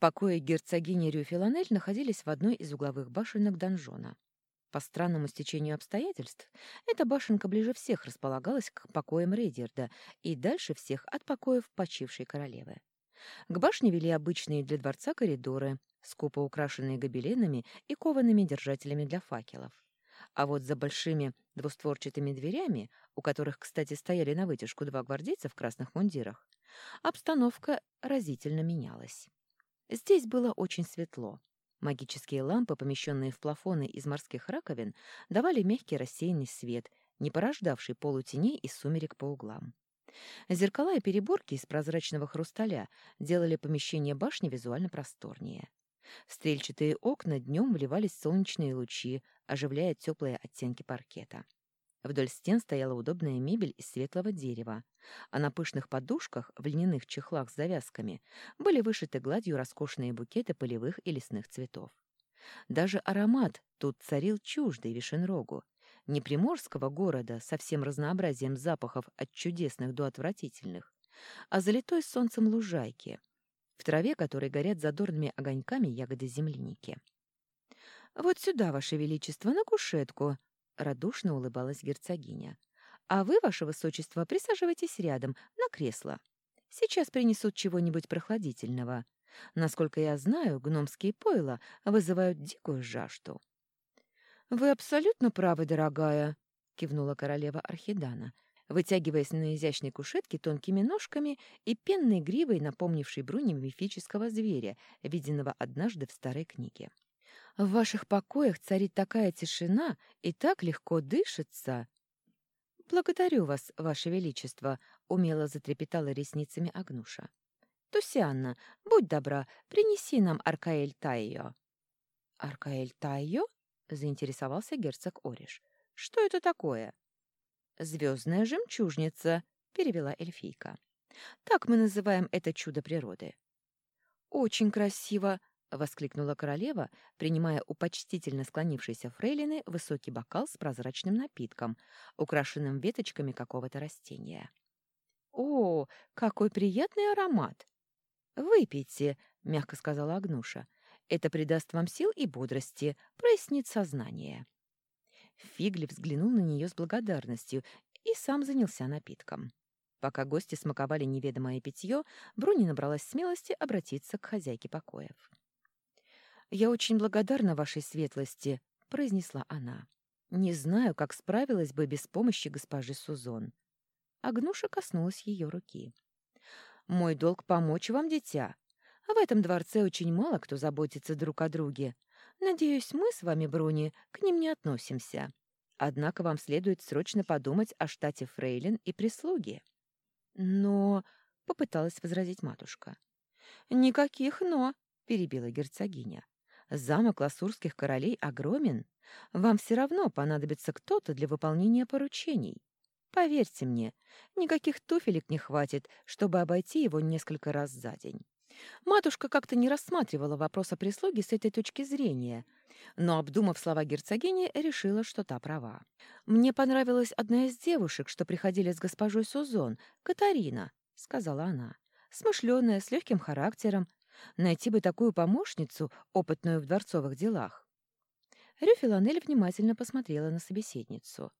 Покои герцогини Рюфиланель находились в одной из угловых башенок донжона. По странному стечению обстоятельств, эта башенка ближе всех располагалась к покоям Рейдерда и дальше всех от покоев почившей королевы. К башне вели обычные для дворца коридоры, скупо украшенные гобеленами и коваными держателями для факелов. А вот за большими двустворчатыми дверями, у которых, кстати, стояли на вытяжку два гвардейца в красных мундирах, обстановка разительно менялась. Здесь было очень светло. Магические лампы, помещенные в плафоны из морских раковин, давали мягкий рассеянный свет, не порождавший полутеней и сумерек по углам. Зеркала и переборки из прозрачного хрусталя делали помещение башни визуально просторнее. Стрельчатые окна днем вливались солнечные лучи, оживляя теплые оттенки паркета. Вдоль стен стояла удобная мебель из светлого дерева, а на пышных подушках в льняных чехлах с завязками были вышиты гладью роскошные букеты полевых и лесных цветов. Даже аромат тут царил чуждый Вишенрогу, не приморского города со всем разнообразием запахов от чудесных до отвратительных, а залитой солнцем лужайки, в траве которой горят задорными огоньками ягоды земляники. «Вот сюда, Ваше Величество, на кушетку!» — радушно улыбалась герцогиня. «А вы, Ваше Высочество, присаживайтесь рядом, на кресло. Сейчас принесут чего-нибудь прохладительного. Насколько я знаю, гномские пойла вызывают дикую жажду». «Вы абсолютно правы, дорогая», — кивнула королева Архидана, вытягиваясь на изящной кушетке тонкими ножками и пенной гривой, напомнившей Бруни мифического зверя, виденного однажды в старой книге. В ваших покоях царит такая тишина и так легко дышится. Благодарю вас, ваше величество, умело затрепетала ресницами Агнуша. Тусианна, будь добра, принеси нам Аркаэль Тайо. Аркаэль Тайо? заинтересовался герцог Ориш. Что это такое? Звездная жемчужница, перевела эльфийка. Так мы называем это чудо природы. Очень красиво, — воскликнула королева, принимая у почтительно склонившейся фрейлины высокий бокал с прозрачным напитком, украшенным веточками какого-то растения. «О, какой приятный аромат!» «Выпейте», — мягко сказала Агнуша. «Это придаст вам сил и бодрости, прояснит сознание». Фигли взглянул на нее с благодарностью и сам занялся напитком. Пока гости смаковали неведомое питье, Бруни набралась смелости обратиться к хозяйке покоев. «Я очень благодарна вашей светлости», — произнесла она. «Не знаю, как справилась бы без помощи госпожи Сузон». Агнуша коснулась ее руки. «Мой долг — помочь вам, дитя. В этом дворце очень мало кто заботится друг о друге. Надеюсь, мы с вами, Бруни, к ним не относимся. Однако вам следует срочно подумать о штате фрейлин и прислуги». «Но...» — попыталась возразить матушка. «Никаких «но», — перебила герцогиня. Замок ласурских королей огромен. Вам все равно понадобится кто-то для выполнения поручений. Поверьте мне, никаких туфелек не хватит, чтобы обойти его несколько раз за день. Матушка как-то не рассматривала вопрос о прислуге с этой точки зрения, но, обдумав слова герцогини, решила, что та права. «Мне понравилась одна из девушек, что приходили с госпожой Сузон, Катарина», — сказала она. «Смышленая, с легким характером, Найти бы такую помощницу, опытную в дворцовых делах. Рю Филанель внимательно посмотрела на собеседницу.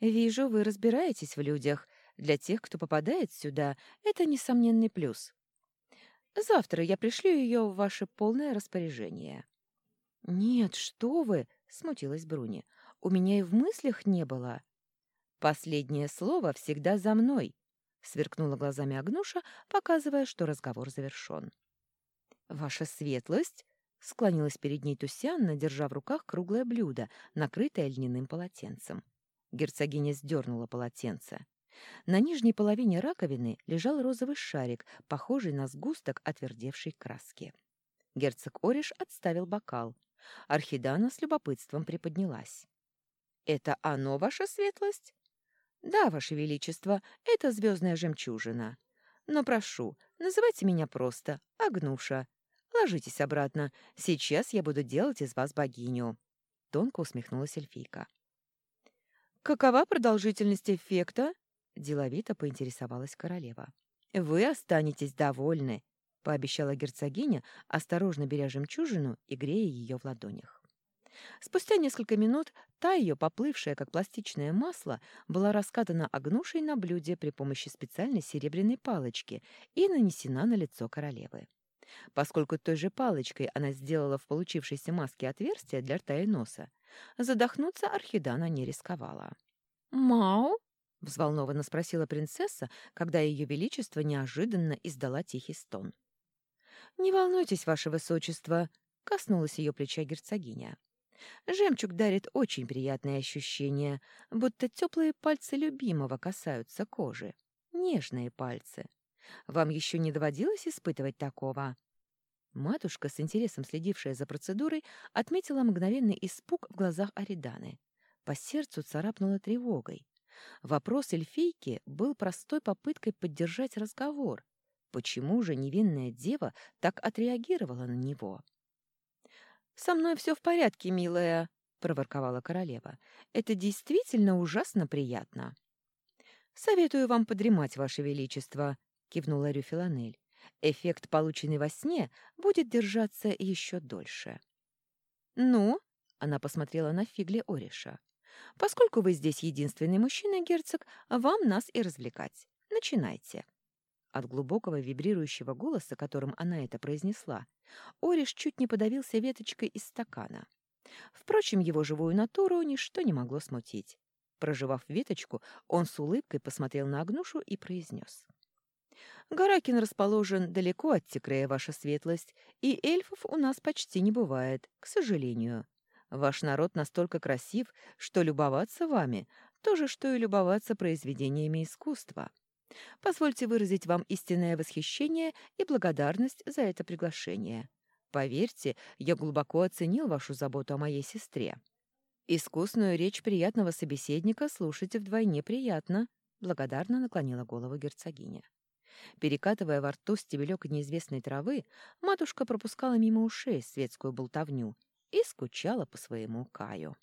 «Вижу, вы разбираетесь в людях. Для тех, кто попадает сюда, это несомненный плюс. Завтра я пришлю ее в ваше полное распоряжение». «Нет, что вы!» — смутилась Бруни. «У меня и в мыслях не было». «Последнее слово всегда за мной», — сверкнула глазами Агнуша, показывая, что разговор завершен. «Ваша светлость!» — склонилась перед ней Тусянна, держа в руках круглое блюдо, накрытое льняным полотенцем. Герцогиня сдернула полотенце. На нижней половине раковины лежал розовый шарик, похожий на сгусток отвердевшей краски. Герцог Ориш отставил бокал. Архидана с любопытством приподнялась. «Это оно, ваша светлость?» «Да, ваше величество, это звездная жемчужина. Но прошу, называйте меня просто Агнуша. Ложитесь обратно. Сейчас я буду делать из вас богиню». Тонко усмехнулась эльфийка. «Какова продолжительность эффекта?» — деловито поинтересовалась королева. «Вы останетесь довольны», — пообещала герцогиня, осторожно беря жемчужину и грея ее в ладонях. Спустя несколько минут та ее, поплывшая как пластичное масло, была раскатана огнушей на блюде при помощи специальной серебряной палочки и нанесена на лицо королевы. Поскольку той же палочкой она сделала в получившейся маске отверстие для рта и носа, задохнуться Архидана не рисковала. «Мау?» — взволнованно спросила принцесса, когда ее величество неожиданно издала тихий стон. «Не волнуйтесь, ваше высочество», — коснулась ее плеча герцогиня. «Жемчуг дарит очень приятные ощущения, будто теплые пальцы любимого касаются кожи. Нежные пальцы. Вам еще не доводилось испытывать такого?» Матушка, с интересом следившая за процедурой, отметила мгновенный испуг в глазах Ариданы. По сердцу царапнула тревогой. Вопрос эльфийки был простой попыткой поддержать разговор, Почему же невинная дева так отреагировала на него? «Со мной все в порядке, милая», — проворковала королева. «Это действительно ужасно приятно». «Советую вам подремать, ваше величество», — кивнула Рюфиланель. «Эффект, полученный во сне, будет держаться еще дольше». «Ну?» — она посмотрела на Фигли Ориша. «Поскольку вы здесь единственный мужчина, герцог, вам нас и развлекать. Начинайте». От глубокого вибрирующего голоса, которым она это произнесла, Ориш чуть не подавился веточкой из стакана. Впрочем, его живую натуру ничто не могло смутить. Проживав веточку, он с улыбкой посмотрел на Агнушу и произнес. «Гаракин расположен далеко от Текрея, ваша светлость, и эльфов у нас почти не бывает, к сожалению. Ваш народ настолько красив, что любоваться вами — то же, что и любоваться произведениями искусства. Позвольте выразить вам истинное восхищение и благодарность за это приглашение. Поверьте, я глубоко оценил вашу заботу о моей сестре. Искусную речь приятного собеседника слушать вдвойне приятно, благодарно наклонила голову герцогиня. Перекатывая во рту стебелек неизвестной травы, матушка пропускала мимо ушей светскую болтовню и скучала по своему Каю.